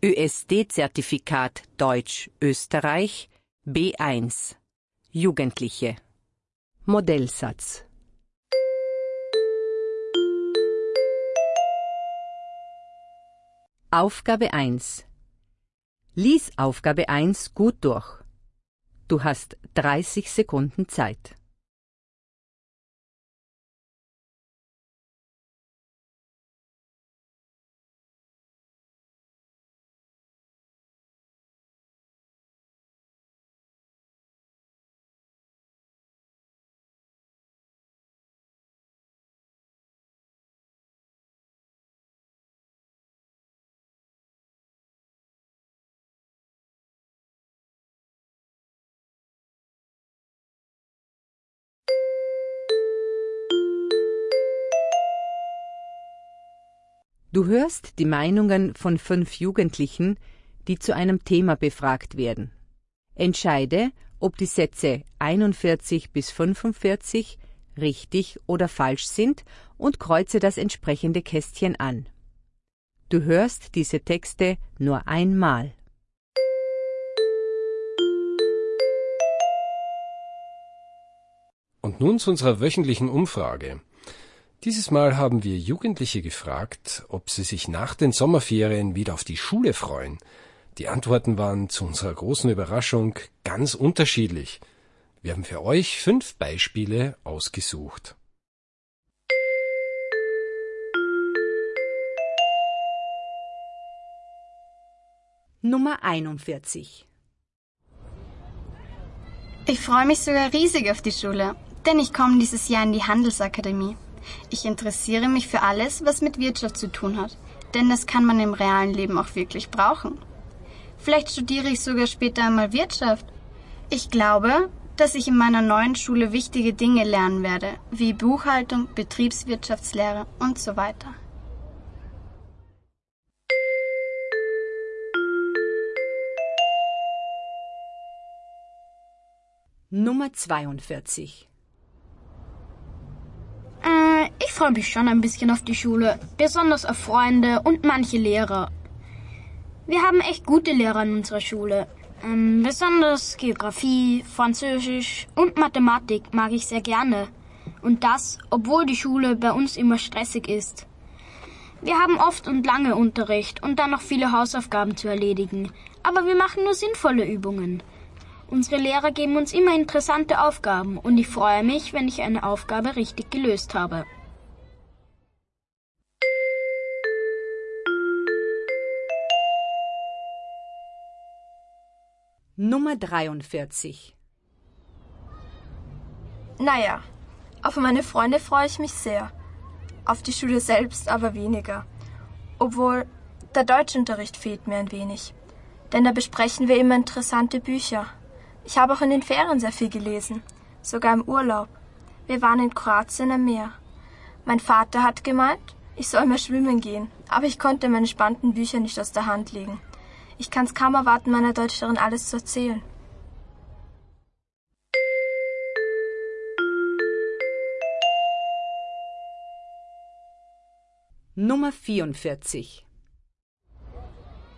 ÖSD-Zertifikat Deutsch Österreich B1 Jugendliche Modellsatz Aufgabe 1 Lies Aufgabe 1 gut durch. Du hast 30 Sekunden Zeit. Du hörst die Meinungen von fünf Jugendlichen, die zu einem Thema befragt werden. Entscheide, ob die Sätze 41 bis 45 richtig oder falsch sind und kreuze das entsprechende Kästchen an. Du hörst diese Texte nur einmal. Und nun zu unserer wöchentlichen Umfrage. Dieses Mal haben wir Jugendliche gefragt, ob sie sich nach den Sommerferien wieder auf die Schule freuen. Die Antworten waren zu unserer großen Überraschung ganz unterschiedlich. Wir haben für euch fünf Beispiele ausgesucht. Nummer 41 Ich freue mich sogar riesig auf die Schule, denn ich komme dieses Jahr in die Handelsakademie. Ich interessiere mich für alles, was mit Wirtschaft zu tun hat, denn das kann man im realen Leben auch wirklich brauchen. Vielleicht studiere ich sogar später einmal Wirtschaft. Ich glaube, dass ich in meiner neuen Schule wichtige Dinge lernen werde, wie Buchhaltung, Betriebswirtschaftslehre und so weiter. Nummer 42 ich freue mich schon ein bisschen auf die Schule, besonders auf Freunde und manche Lehrer. Wir haben echt gute Lehrer in unserer Schule. Ähm, besonders Geografie, Französisch und Mathematik mag ich sehr gerne. Und das, obwohl die Schule bei uns immer stressig ist. Wir haben oft und lange Unterricht und dann noch viele Hausaufgaben zu erledigen. Aber wir machen nur sinnvolle Übungen. Unsere Lehrer geben uns immer interessante Aufgaben und ich freue mich, wenn ich eine Aufgabe richtig gelöst habe. Nummer 43 Naja, auf meine Freunde freue ich mich sehr. Auf die Schule selbst aber weniger. Obwohl, der Deutschunterricht fehlt mir ein wenig. Denn da besprechen wir immer interessante Bücher. Ich habe auch in den Ferien sehr viel gelesen. Sogar im Urlaub. Wir waren in Kroatien am Meer. Mein Vater hat gemeint, ich soll mal schwimmen gehen, aber ich konnte meine spannenden Bücher nicht aus der Hand legen. Ich kann's kaum erwarten, meiner Deutscherin alles zu erzählen. Nummer 44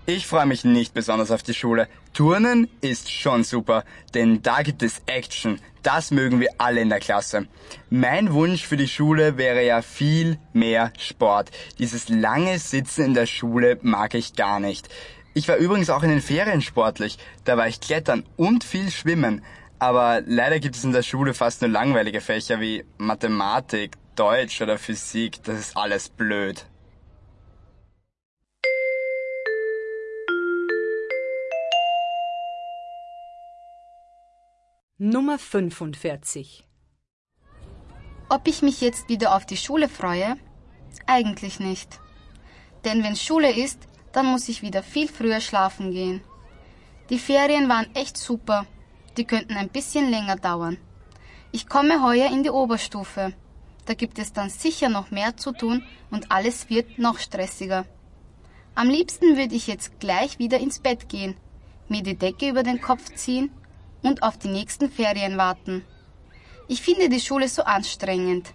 ich freue mich nicht besonders auf die Schule. Turnen ist schon super, denn da gibt es Action. Das mögen wir alle in der Klasse. Mein Wunsch für die Schule wäre ja viel mehr Sport. Dieses lange Sitzen in der Schule mag ich gar nicht. Ich war übrigens auch in den Ferien sportlich. Da war ich klettern und viel schwimmen. Aber leider gibt es in der Schule fast nur langweilige Fächer wie Mathematik, Deutsch oder Physik. Das ist alles blöd. Nummer 45 Ob ich mich jetzt wieder auf die Schule freue? Eigentlich nicht. Denn wenn Schule ist, dann muss ich wieder viel früher schlafen gehen. Die Ferien waren echt super. Die könnten ein bisschen länger dauern. Ich komme heuer in die Oberstufe. Da gibt es dann sicher noch mehr zu tun und alles wird noch stressiger. Am liebsten würde ich jetzt gleich wieder ins Bett gehen, mir die Decke über den Kopf ziehen und auf die nächsten Ferien warten. Ich finde die Schule so anstrengend.